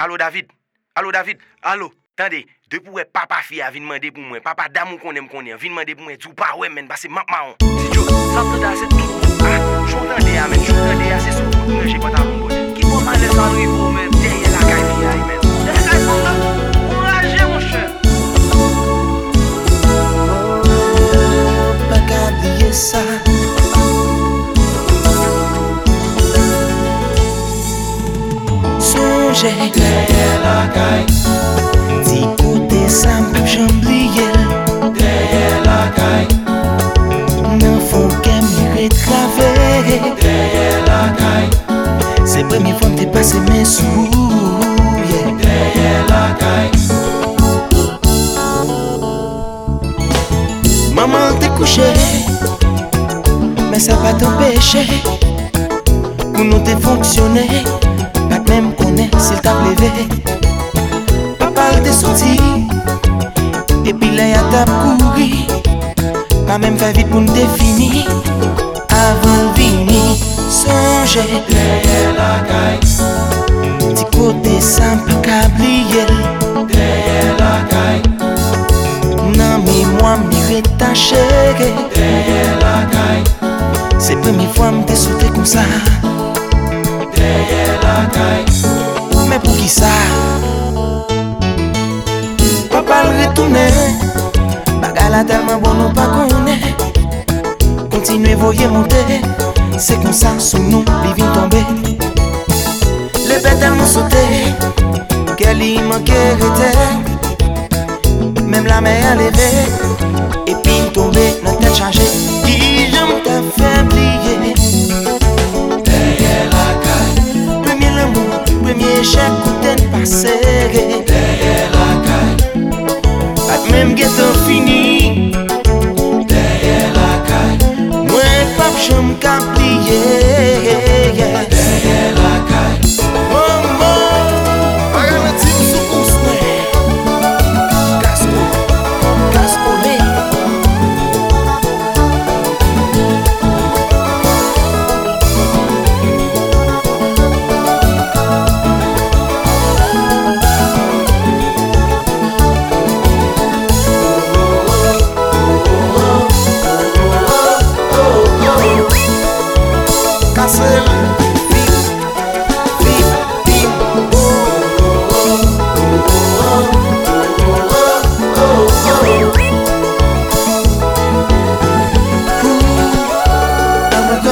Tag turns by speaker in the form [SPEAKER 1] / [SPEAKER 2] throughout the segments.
[SPEAKER 1] Alo David, alo David, alo. Tande, de pou we papa fi a vin mande pou mwen, papa damou konen m konen, vin mande pou mwen, djou pa we men, basi map ma on. Si djou, da se tout, ah, chou tande a men, chou tande a se sou, mwen jè pata mwen bote. Ki pou man le salou yi pou.
[SPEAKER 2] Songez
[SPEAKER 3] Derrière la caille,
[SPEAKER 2] Ti côté simple j'oublié
[SPEAKER 3] derrière la caille,
[SPEAKER 2] Non faut qu'elle m'y retraver
[SPEAKER 3] derrière la caille,
[SPEAKER 2] C'est première fois que t'es passé mes sous yeah.
[SPEAKER 3] derrière la caille,
[SPEAKER 2] Maman t'es couché Mais ça va t'empêcher. Pour nous te fonctionner puis là y'a t'a couru Pas même fait vite pour nous définir. Avant de venir Songer.
[SPEAKER 3] Derrière la caille,
[SPEAKER 2] Petit côté simple qu'oublier
[SPEAKER 3] derrière la caille,
[SPEAKER 2] Non mais moi m'y retaché
[SPEAKER 3] derrière la caille,
[SPEAKER 2] C'est première fois Bagala tellement bon pas connaît. Continuez voyez monter. C'est comme ça sous nous vivons tomber Les bêtes tellement sauté Qu'elle y manquait était. Même la mer a levé Et puis tomber notre tête changée. Qui j'aime t'a fait oublier
[SPEAKER 3] derrière la
[SPEAKER 2] échec, côté passé.
[SPEAKER 3] Derrière la
[SPEAKER 2] fini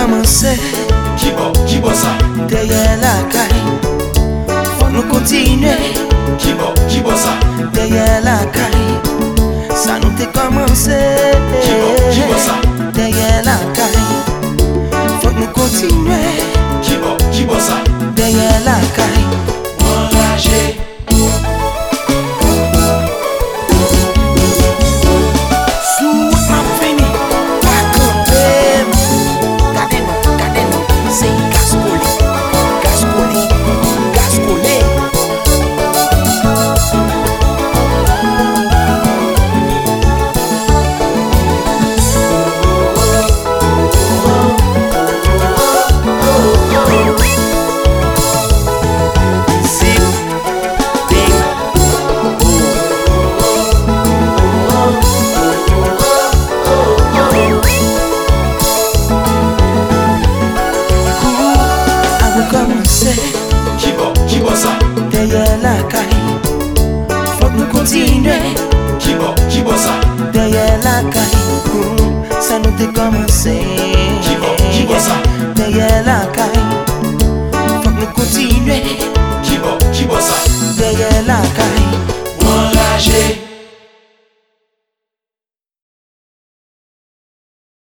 [SPEAKER 2] komanse Kibo, kibo sa.
[SPEAKER 3] Deye la kay
[SPEAKER 2] Fon nou kontinue